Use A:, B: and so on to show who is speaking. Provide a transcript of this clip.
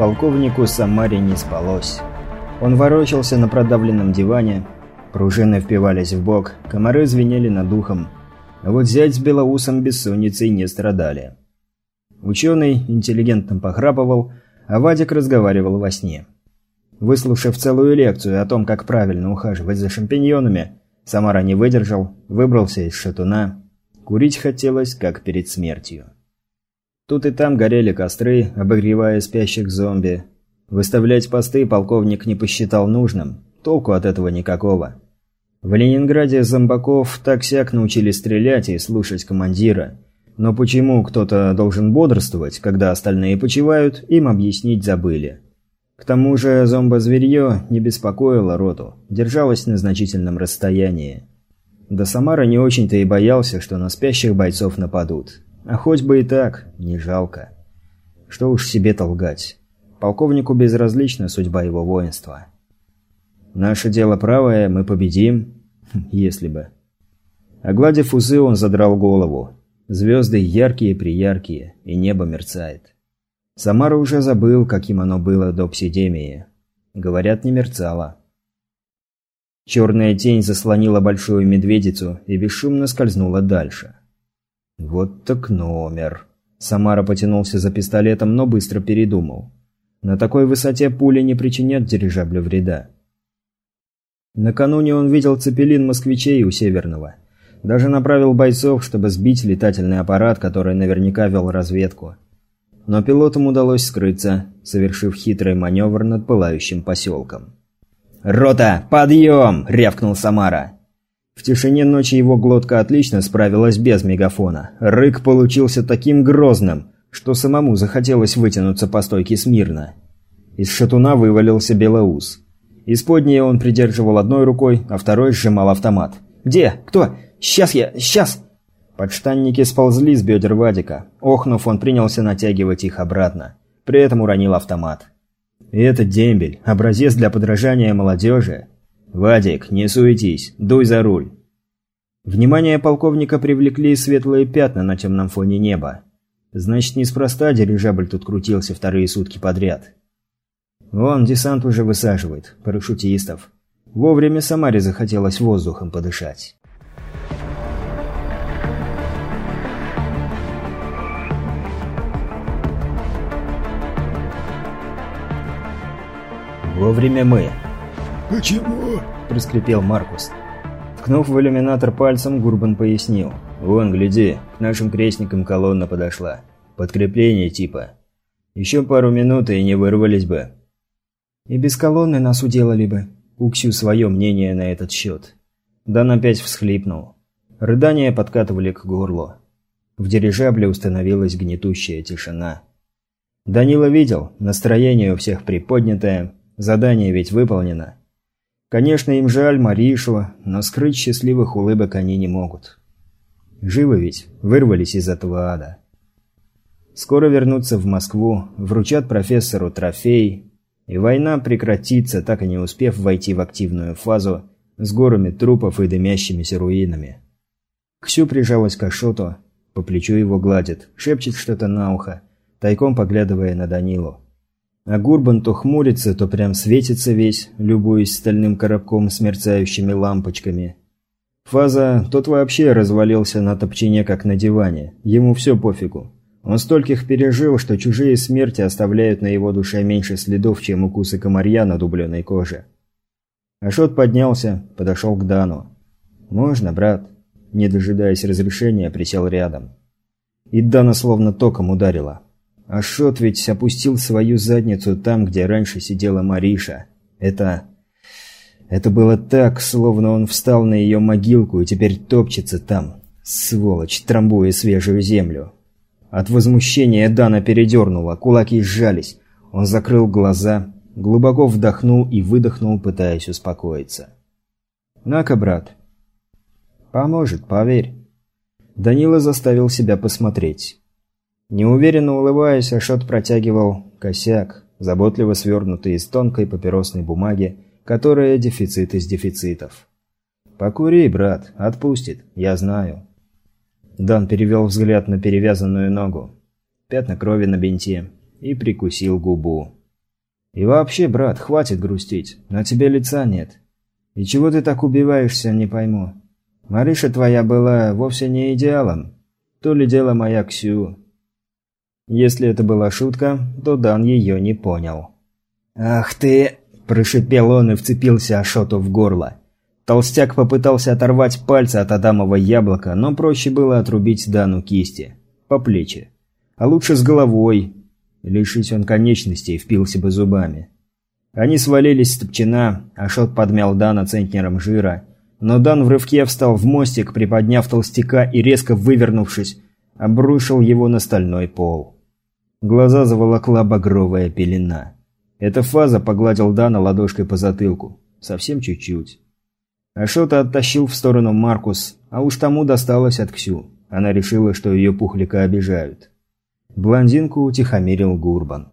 A: Полковнику Самаре не спалось. Он ворочался на продавленном диване, пружины впивались в бок, комары звенели над духом. А вот зять с белоусом бессонницей не страдали. Ученый интеллигентно похрапывал, а Вадик разговаривал во сне. Выслушав целую лекцию о том, как правильно ухаживать за шампиньонами, Самара не выдержал, выбрался из шатуна. Курить хотелось, как перед смертью. Тут и там горели костры, обогревая спящих зомби. Выставлять посты полковник не посчитал нужным, толку от этого никакого. В Ленинграде зомбаков так-сяк научили стрелять и слушать командира. Но почему кто-то должен бодрствовать, когда остальные почивают, им объяснить забыли. К тому же зомбозверье не беспокоило роту, держалось на значительном расстоянии. До Самара не очень-то и боялся, что на спящих бойцов нападут. А хоть бы и так, не жалко. Что уж себе-то лгать. Полковнику безразлична судьба его воинства. «Наше дело правое, мы победим», если бы. Огладив узы, он задрал голову. Звезды яркие-прияркие, и небо мерцает. Самара уже забыл, каким оно было до псидемии. Говорят, не мерцало. Черная тень заслонила большую медведицу и бесшумно скользнула дальше. Вот так номер. Самара потянулся за пистолетом, но быстро передумал. На такой высоте пули не причинят дирижаблю вреда. Накануне он видел цепелин москвичей у Северного. Даже направил бойцов, чтобы сбить летательный аппарат, который наверняка вел разведку. Но пилотам удалось скрыться, совершив хитрый маневр над пылающим поселком. «Рота, подъем!» – рявкнул Самара. В тишине ночи его глотка отлично справилась без мегафона. Рык получился таким грозным, что самому захотелось вытянуться по стойке смирно. Из шатуна вывалился белоус. Исподнее он придерживал одной рукой, а второй сжимал автомат. «Где? Кто? Сейчас я! Сейчас!» Подштанники сползли с бедер Вадика. Охнув, он принялся натягивать их обратно. При этом уронил автомат. И это дембель, образец для подражания молодежи. «Вадик, не суетись, дуй за руль». Внимание полковника привлекли светлые пятна на темном фоне неба. Значит, неспроста дирижабль тут крутился вторые сутки подряд. Вон, десант уже высаживает, парашютистов. Вовремя Самаре захотелось воздухом подышать. Вовремя мы.
B: «Почему?»
A: – проскрипел Маркус. Ткнув в иллюминатор пальцем, Гурбан пояснил. «Вон, гляди, к нашим крестникам колонна подошла. Подкрепление типа. Еще пару минут и не вырвались бы». «И без колонны нас уделали бы», – Уксю свое мнение на этот счет. Дан опять всхлипнул. Рыдания подкатывали к горлу. В дирижабле установилась гнетущая тишина. Данила видел, настроение у всех приподнятое, Задание ведь выполнено. Конечно, им жаль Маришу, но скрыть счастливых улыбок они не могут. Живы ведь, вырвались из этого ада. Скоро вернутся в Москву, вручат профессору трофей, и война прекратится, так и не успев войти в активную фазу с горами трупов и дымящимися руинами. Ксю прижалась к Ашоту, по плечу его гладит, шепчет что-то на ухо, тайком поглядывая на Данилу. А Гурбан то хмурится, то прям светится весь, любуясь стальным коробком с мерцающими лампочками. Фаза тот вообще развалился на топчине, как на диване. Ему все пофигу. Он стольких пережил, что чужие смерти оставляют на его душе меньше следов, чем укусы комарья на дубленой коже. Ашот поднялся, подошел к Дану. «Можно, брат?» Не дожидаясь разрешения, присел рядом. И Дана словно током ударила. Ашот ведь опустил свою задницу там, где раньше сидела Мариша. Это... Это было так, словно он встал на ее могилку и теперь топчется там. Сволочь, трамбуя свежую землю. От возмущения Дана передернула, кулаки сжались. Он закрыл глаза, глубоко вдохнул и выдохнул, пытаясь успокоиться. «На-ка, брат». «Поможет, поверь». Данила заставил себя посмотреть. Неуверенно улыбаясь, Ашот протягивал косяк, заботливо свернутый из тонкой папиросной бумаги, которая дефицит из дефицитов. «Покури, брат, отпустит, я знаю». Дан перевел взгляд на перевязанную ногу, пятна крови на бинте и прикусил губу. И вообще, брат, хватит грустить. На тебе лица нет. И чего ты так убиваешься, не пойму. Мариша твоя была вовсе не идеалом. То ли дело моя Ксю. Если это была шутка, то Дан ее не понял. «Ах ты!» – прошипел он и вцепился Ашоту в горло. Толстяк попытался оторвать пальцы от Адамова яблока, но проще было отрубить Дану кисти. По плечи. А лучше с головой. Лишить он конечностей, впился бы зубами. Они свалились с топчина, Ашот подмял Дана центнером жира. Но Дан в рывке встал в мостик, приподняв толстяка и, резко вывернувшись, обрушил его на стальной пол. Глаза заволокла багровая пелена. Эта фаза погладил Дана ладошкой по затылку. Совсем чуть-чуть. Ашота оттащил в сторону Маркус, а уж тому досталось от Ксю. Она решила, что ее пухлика обижают. Блондинку утихомирил Гурбан.